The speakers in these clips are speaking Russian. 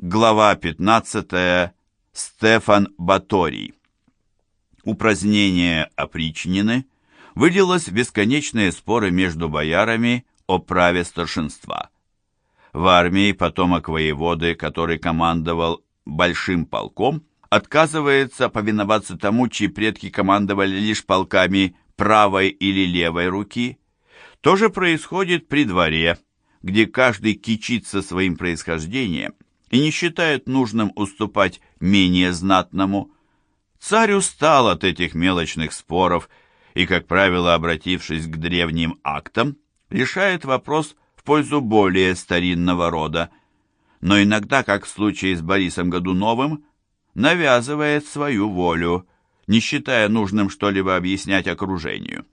Глава 15. Стефан Баторий. Упразднение опричнины вылилось в бесконечные споры между боярами о праве старшинства. В армии потомок воеводы, который командовал большим полком, отказывается повиноваться тому, чьи предки командовали лишь полками правой или левой руки. То же происходит при дворе, где каждый кичится своим происхождением и не считает нужным уступать менее знатному. Царь устал от этих мелочных споров и, как правило, обратившись к древним актам, решает вопрос в пользу более старинного рода, но иногда, как в случае с Борисом Годуновым, навязывает свою волю, не считая нужным что-либо объяснять окружению.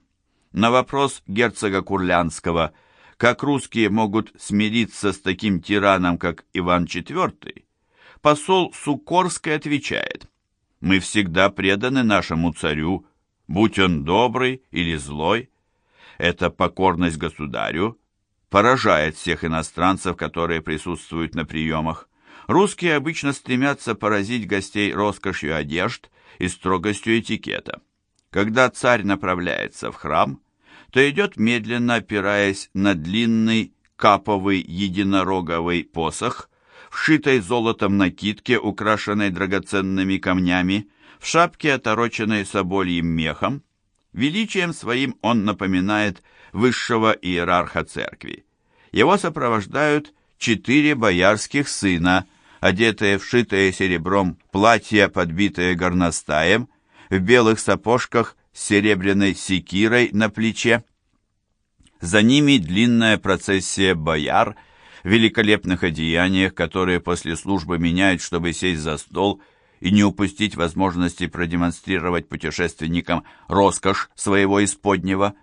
На вопрос герцога Курлянского, как русские могут смириться с таким тираном, как Иван IV, посол Сукорский отвечает, «Мы всегда преданы нашему царю, будь он добрый или злой. Эта покорность государю поражает всех иностранцев, которые присутствуют на приемах. Русские обычно стремятся поразить гостей роскошью одежд и строгостью этикета. Когда царь направляется в храм, то идет медленно, опираясь на длинный каповый единороговый посох, вшитой золотом накидке, украшенной драгоценными камнями, в шапке, отороченной собольем мехом. Величием своим он напоминает высшего иерарха церкви. Его сопровождают четыре боярских сына – одетые в серебром платье, подбитое горностаем, в белых сапожках с серебряной секирой на плече. За ними длинная процессия бояр в великолепных одеяниях, которые после службы меняют, чтобы сесть за стол и не упустить возможности продемонстрировать путешественникам роскошь своего исподнего.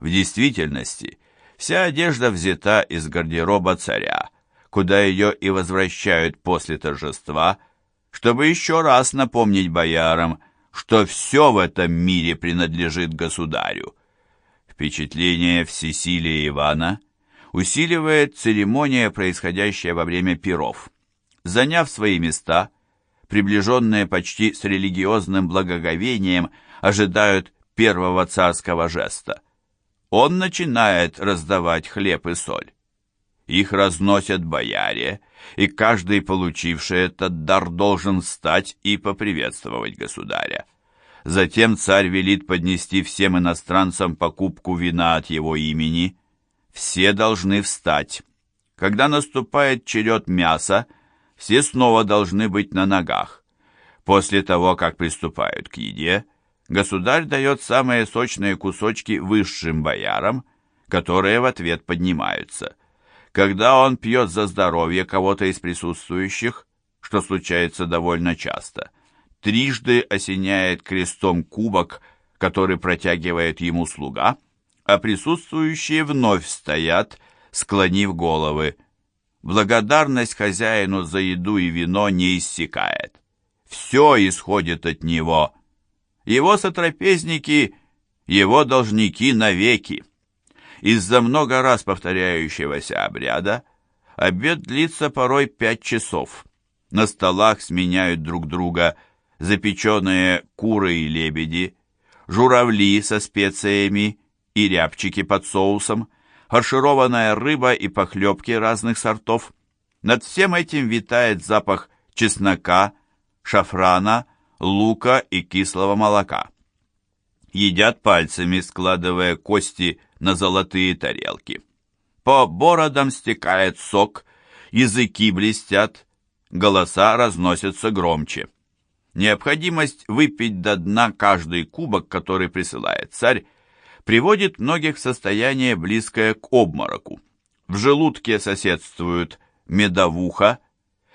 В действительности, вся одежда взята из гардероба царя, куда ее и возвращают после торжества, чтобы еще раз напомнить боярам, что все в этом мире принадлежит государю. Впечатление всесилия Ивана усиливает церемония, происходящая во время пиров. Заняв свои места, приближенные почти с религиозным благоговением ожидают первого царского жеста. Он начинает раздавать хлеб и соль. Их разносят бояре, и каждый, получивший этот дар, должен встать и поприветствовать государя. Затем царь велит поднести всем иностранцам покупку вина от его имени. Все должны встать. Когда наступает черед мяса, все снова должны быть на ногах. После того, как приступают к еде, государь дает самые сочные кусочки высшим боярам, которые в ответ поднимаются – когда он пьет за здоровье кого-то из присутствующих, что случается довольно часто, трижды осеняет крестом кубок, который протягивает ему слуга, а присутствующие вновь стоят, склонив головы. Благодарность хозяину за еду и вино не иссякает. Все исходит от него. Его сотрапезники, его должники навеки. Из-за много раз повторяющегося обряда обед длится порой пять часов. На столах сменяют друг друга запеченные куры и лебеди, журавли со специями и рябчики под соусом, фаршированная рыба и похлебки разных сортов. Над всем этим витает запах чеснока, шафрана, лука и кислого молока. Едят пальцами, складывая кости на золотые тарелки. По бородам стекает сок, языки блестят, голоса разносятся громче. Необходимость выпить до дна каждый кубок, который присылает царь, приводит многих в состояние, близкое к обмороку. В желудке соседствуют медовуха,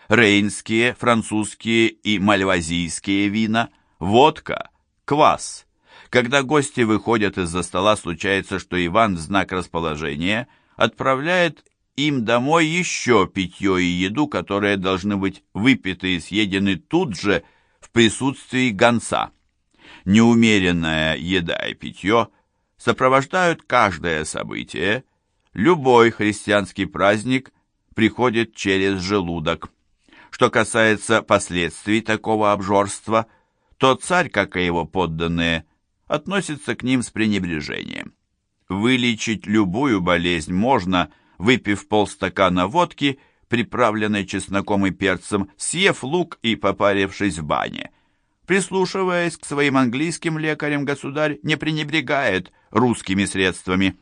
рейнские, французские и мальвазийские вина, водка, квас, когда гости выходят из-за стола, случается, что Иван в знак расположения отправляет им домой еще питье и еду, которые должны быть выпиты и съедены тут же в присутствии гонца. Неумеренная еда и питье сопровождают каждое событие. Любой христианский праздник приходит через желудок. Что касается последствий такого обжорства, то царь, как и его подданные, относится к ним с пренебрежением. Вылечить любую болезнь можно, выпив полстакана водки, приправленной чесноком и перцем, съев лук и попарившись в бане. Прислушиваясь к своим английским лекарям, государь не пренебрегает русскими средствами.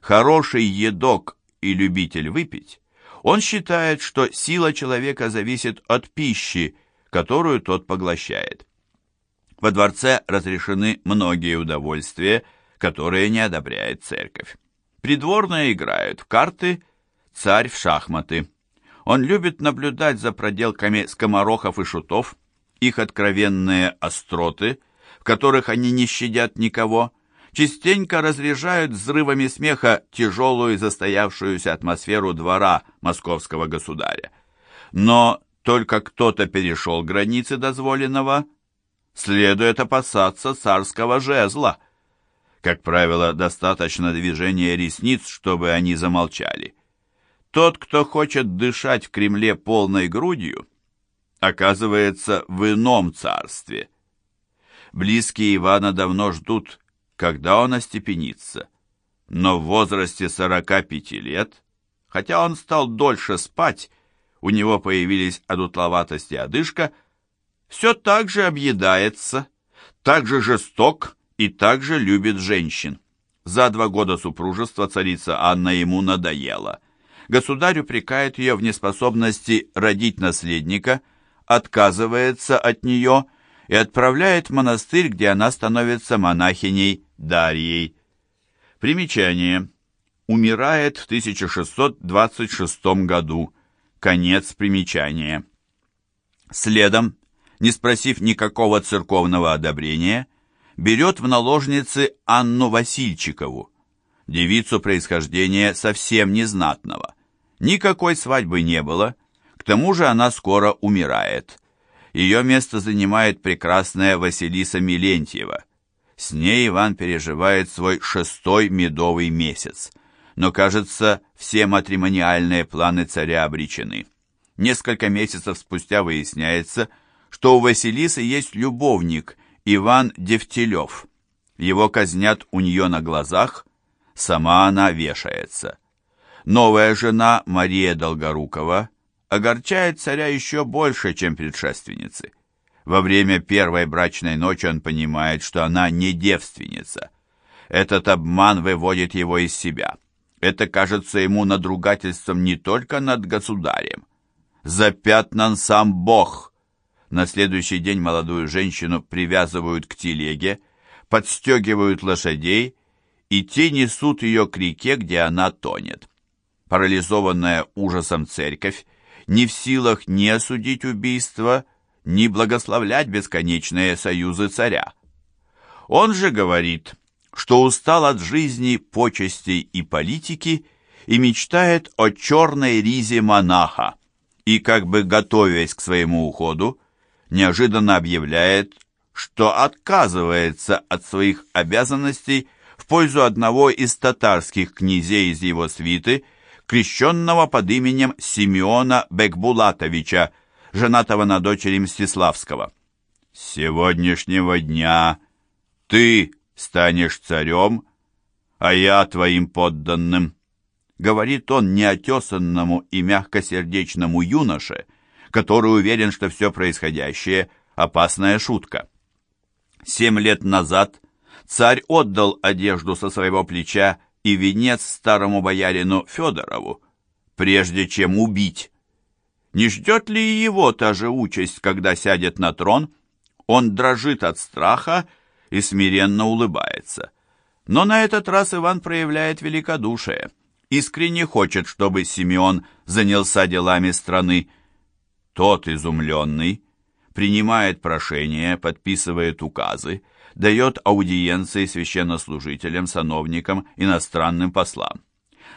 Хороший едок и любитель выпить, он считает, что сила человека зависит от пищи, которую тот поглощает. Во дворце разрешены многие удовольствия, которые не одобряет церковь. Придворные играют в карты, царь в шахматы. Он любит наблюдать за проделками скоморохов и шутов, их откровенные остроты, в которых они не щадят никого, частенько разряжают взрывами смеха тяжелую застоявшуюся атмосферу двора московского государя. Но только кто-то перешел границы дозволенного, следует опасаться царского жезла. Как правило, достаточно движения ресниц, чтобы они замолчали. Тот, кто хочет дышать в Кремле полной грудью, оказывается в ином царстве. Близкие Ивана давно ждут, когда он остепенится. Но в возрасте 45 лет, хотя он стал дольше спать, у него появились одутловатость и одышка, все так же объедается, так же жесток и так же любит женщин. За два года супружества царица Анна ему надоела. Государь упрекает ее в неспособности родить наследника, отказывается от нее и отправляет в монастырь, где она становится монахиней Дарьей. Примечание. Умирает в 1626 году. Конец примечания. Следом не спросив никакого церковного одобрения, берет в наложницы Анну Васильчикову, девицу происхождения совсем незнатного. Никакой свадьбы не было, к тому же она скоро умирает. Ее место занимает прекрасная Василиса Милентьева. С ней Иван переживает свой шестой медовый месяц. Но, кажется, все матримониальные планы царя обречены. Несколько месяцев спустя выясняется, у Василисы есть любовник Иван Девтелев. Его казнят у нее на глазах, сама она вешается. Новая жена Мария Долгорукова огорчает царя еще больше, чем предшественницы. Во время первой брачной ночи он понимает, что она не девственница. Этот обман выводит его из себя. Это кажется ему надругательством не только над государем. Запятнан сам Бог – на следующий день молодую женщину привязывают к телеге, подстегивают лошадей, и те несут ее к реке, где она тонет. Парализованная ужасом церковь не в силах ни осудить убийство, ни благословлять бесконечные союзы царя. Он же говорит, что устал от жизни, почестей и политики и мечтает о черной ризе монаха, и, как бы готовясь к своему уходу, неожиданно объявляет, что отказывается от своих обязанностей в пользу одного из татарских князей из его свиты, крещенного под именем Симеона Бекбулатовича, женатого на дочери Мстиславского. «С сегодняшнего дня ты станешь царем, а я твоим подданным», говорит он неотесанному и мягкосердечному юноше, который уверен, что все происходящее – опасная шутка. Семь лет назад царь отдал одежду со своего плеча и венец старому боярину Федорову, прежде чем убить. Не ждет ли его та же участь, когда сядет на трон? Он дрожит от страха и смиренно улыбается. Но на этот раз Иван проявляет великодушие. Искренне хочет, чтобы Симеон занялся делами страны, тот, изумленный, принимает прошение, подписывает указы, дает аудиенции священнослужителям, сановникам, иностранным послам.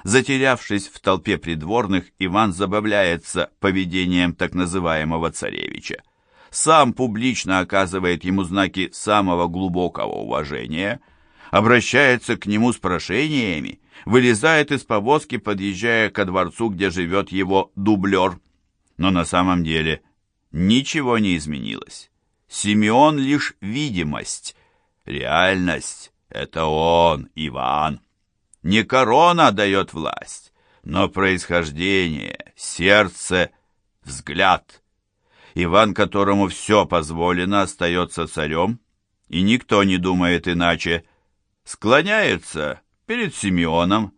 Затерявшись в толпе придворных, Иван забавляется поведением так называемого царевича. Сам публично оказывает ему знаки самого глубокого уважения, обращается к нему с прошениями, вылезает из повозки, подъезжая ко дворцу, где живет его дублер – Но на самом деле ничего не изменилось. Симеон лишь видимость. Реальность — это он, Иван. Не корона дает власть, но происхождение, сердце, взгляд. Иван, которому все позволено, остается царем, и никто не думает иначе. Склоняется перед Симеоном,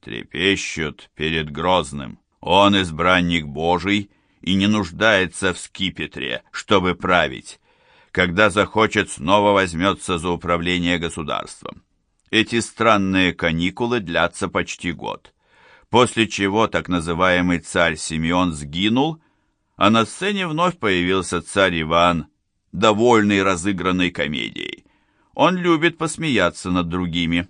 трепещут перед Грозным. Он избранник Божий и не нуждается в скипетре, чтобы править. Когда захочет, снова возьмется за управление государством. Эти странные каникулы длятся почти год, после чего так называемый царь Симеон сгинул, а на сцене вновь появился царь Иван, довольный разыгранной комедией. Он любит посмеяться над другими.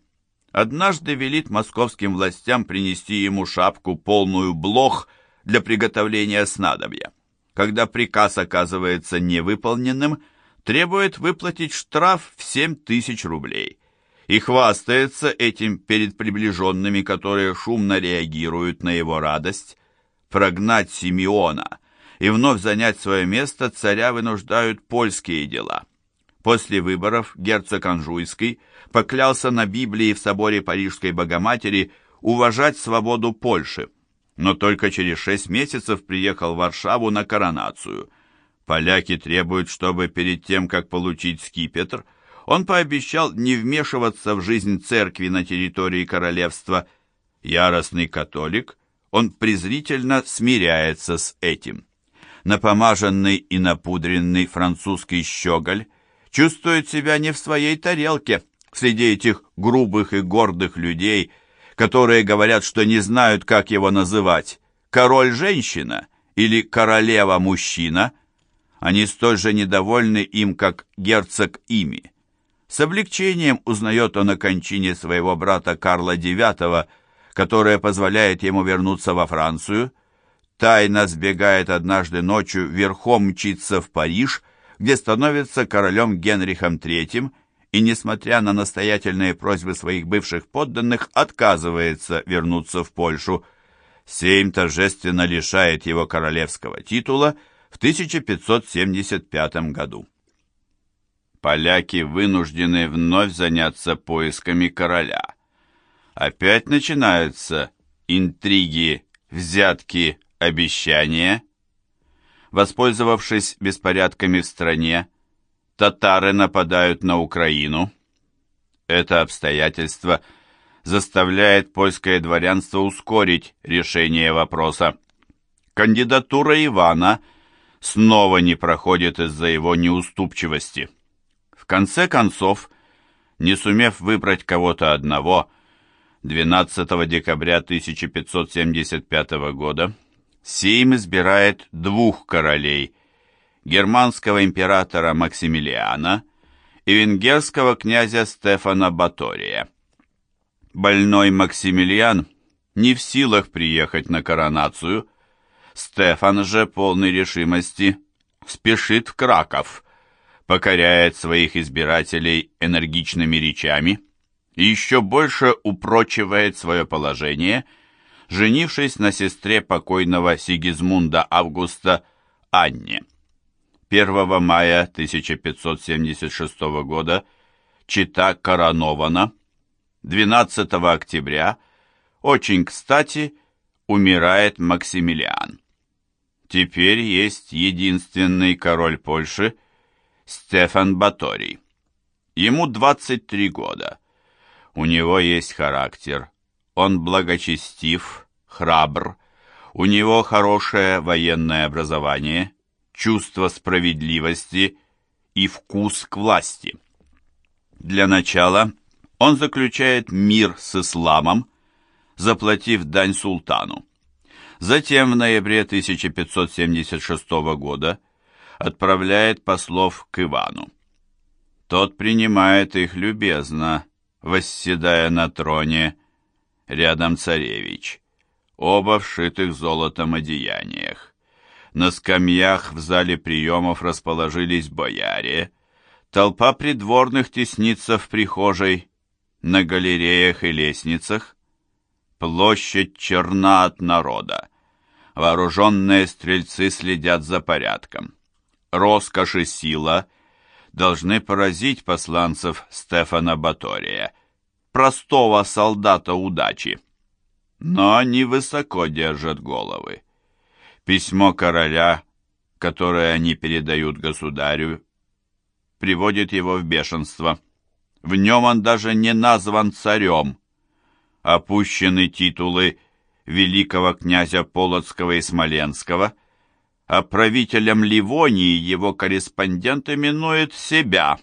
Однажды велит московским властям принести ему шапку, полную блох, для приготовления снадобья. Когда приказ оказывается невыполненным, требует выплатить штраф в 7 тысяч рублей – и хвастается этим перед приближенными, которые шумно реагируют на его радость. Прогнать Симеона и вновь занять свое место царя вынуждают польские дела. После выборов герцог Анжуйский поклялся на Библии в соборе Парижской Богоматери уважать свободу Польши, но только через шесть месяцев приехал в Варшаву на коронацию. Поляки требуют, чтобы перед тем, как получить скипетр, он пообещал не вмешиваться в жизнь церкви на территории королевства. Яростный католик, он презрительно смиряется с этим. Напомаженный и напудренный французский щеголь чувствует себя не в своей тарелке среди этих грубых и гордых людей, которые говорят, что не знают, как его называть, король-женщина или королева-мужчина. Они столь же недовольны им, как герцог ими. С облегчением узнает он о кончине своего брата Карла IX, которая позволяет ему вернуться во Францию. Тайно сбегает однажды ночью, верхом мчится в Париж, где становится королем Генрихом III, и, несмотря на настоятельные просьбы своих бывших подданных, отказывается вернуться в Польшу. Сейм торжественно лишает его королевского титула в 1575 году поляки вынуждены вновь заняться поисками короля. Опять начинаются интриги, взятки, обещания. Воспользовавшись беспорядками в стране, татары нападают на Украину. Это обстоятельство заставляет польское дворянство ускорить решение вопроса. Кандидатура Ивана снова не проходит из-за его неуступчивости. В конце концов, не сумев выбрать кого-то одного, 12 декабря 1575 года Сейм избирает двух королей, германского императора Максимилиана и венгерского князя Стефана Батория. Больной Максимилиан не в силах приехать на коронацию, Стефан же, полный решимости, спешит в Краков, покоряет своих избирателей энергичными речами и еще больше упрочивает свое положение, женившись на сестре покойного Сигизмунда Августа Анне. 1 мая 1576 года чита коронована, 12 октября, очень кстати, умирает Максимилиан. Теперь есть единственный король Польши – Стефан Баторий. Ему 23 года. У него есть характер. Он благочестив, храбр. У него хорошее военное образование, чувство справедливости и вкус к власти. Для начала он заключает мир с исламом, заплатив дань султану. Затем в ноябре 1576 года отправляет послов к Ивану. Тот принимает их любезно, восседая на троне, рядом царевич, оба в шитых золотом одеяниях. На скамьях в зале приемов расположились бояре, толпа придворных теснится в прихожей, на галереях и лестницах. Площадь черна от народа. Вооруженные стрельцы следят за порядком. Роскошь и сила должны поразить посланцев Стефана Батория, простого солдата удачи. Но они высоко держат головы. Письмо короля, которое они передают государю, приводит его в бешенство. В нем он даже не назван царем. Опущены титулы великого князя Полоцкого и Смоленского, а правителем Ливонии его корреспондент именует себя.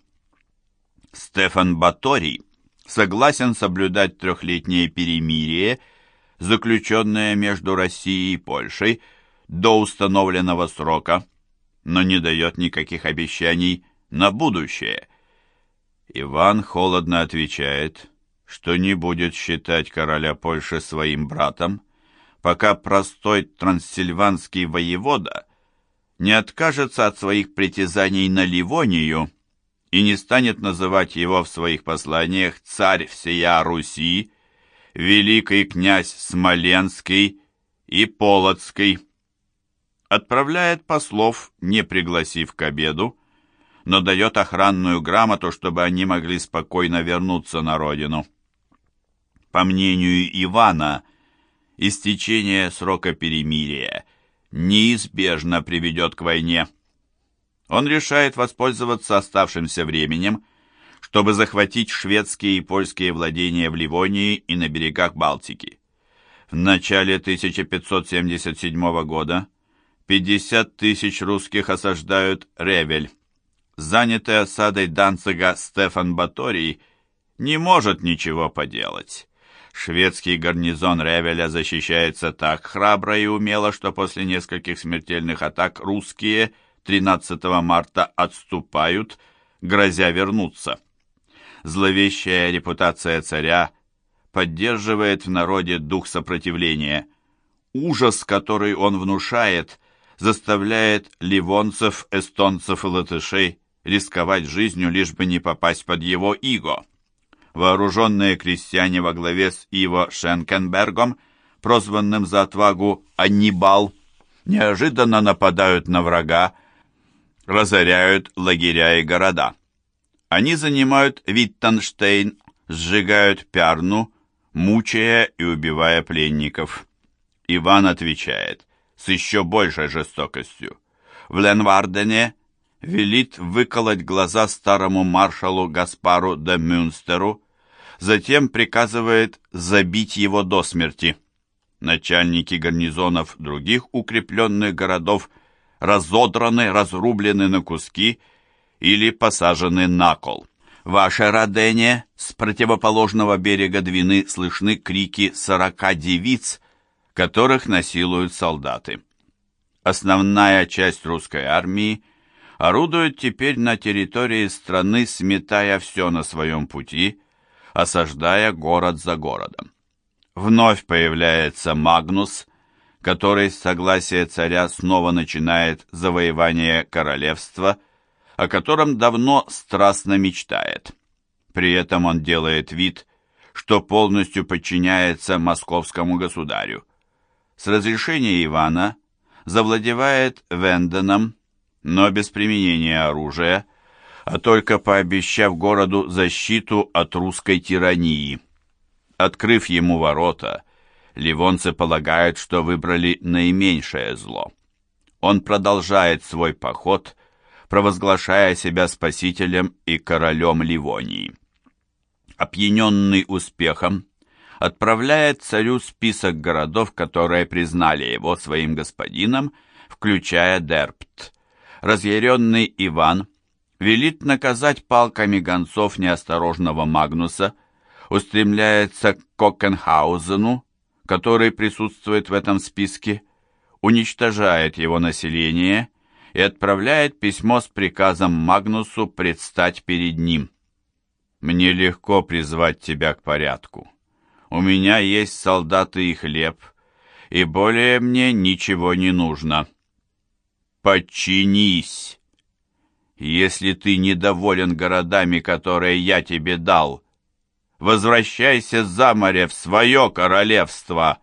Стефан Баторий согласен соблюдать трехлетнее перемирие, заключенное между Россией и Польшей, до установленного срока, но не дает никаких обещаний на будущее. Иван холодно отвечает, что не будет считать короля Польши своим братом, пока простой трансильванский воевода не откажется от своих притязаний на Ливонию и не станет называть его в своих посланиях «царь всея Руси», «великий князь Смоленский» и «Полоцкий». Отправляет послов, не пригласив к обеду, но дает охранную грамоту, чтобы они могли спокойно вернуться на родину. По мнению Ивана, истечение срока перемирия неизбежно приведет к войне. Он решает воспользоваться оставшимся временем, чтобы захватить шведские и польские владения в Ливонии и на берегах Балтики. В начале 1577 года 50 тысяч русских осаждают Ревель. Занятый осадой Данцига Стефан Баторий не может ничего поделать. Шведский гарнизон Ревеля защищается так храбро и умело, что после нескольких смертельных атак русские 13 марта отступают, грозя вернуться. Зловещая репутация царя поддерживает в народе дух сопротивления. Ужас, который он внушает, заставляет ливонцев, эстонцев и латышей рисковать жизнью, лишь бы не попасть под его иго вооруженные крестьяне во главе с Иво Шенкенбергом, прозванным за отвагу Аннибал, неожиданно нападают на врага, разоряют лагеря и города. Они занимают Виттенштейн, сжигают Пярну, мучая и убивая пленников. Иван отвечает с еще большей жестокостью. В Ленвардене велит выколоть глаза старому маршалу Гаспару де Мюнстеру, затем приказывает забить его до смерти. Начальники гарнизонов других укрепленных городов разодраны, разрублены на куски или посажены на кол. В Ашерадене с противоположного берега Двины слышны крики сорока девиц, которых насилуют солдаты. Основная часть русской армии орудует теперь на территории страны, сметая все на своем пути, осаждая город за городом. Вновь появляется Магнус, который с согласия царя снова начинает завоевание королевства, о котором давно страстно мечтает. При этом он делает вид, что полностью подчиняется московскому государю. С разрешения Ивана завладевает Венденом, но без применения оружия, а только пообещав городу защиту от русской тирании. Открыв ему ворота, ливонцы полагают, что выбрали наименьшее зло. Он продолжает свой поход, провозглашая себя спасителем и королем Ливонии. Опьяненный успехом, отправляет царю список городов, которые признали его своим господином, включая Дерпт. Разъяренный Иван велит наказать палками гонцов неосторожного Магнуса, устремляется к Кокенхаузену, который присутствует в этом списке, уничтожает его население и отправляет письмо с приказом Магнусу предстать перед ним. «Мне легко призвать тебя к порядку. У меня есть солдаты и хлеб, и более мне ничего не нужно. Подчинись!» Если ты недоволен городами, которые я тебе дал, возвращайся за море в свое королевство».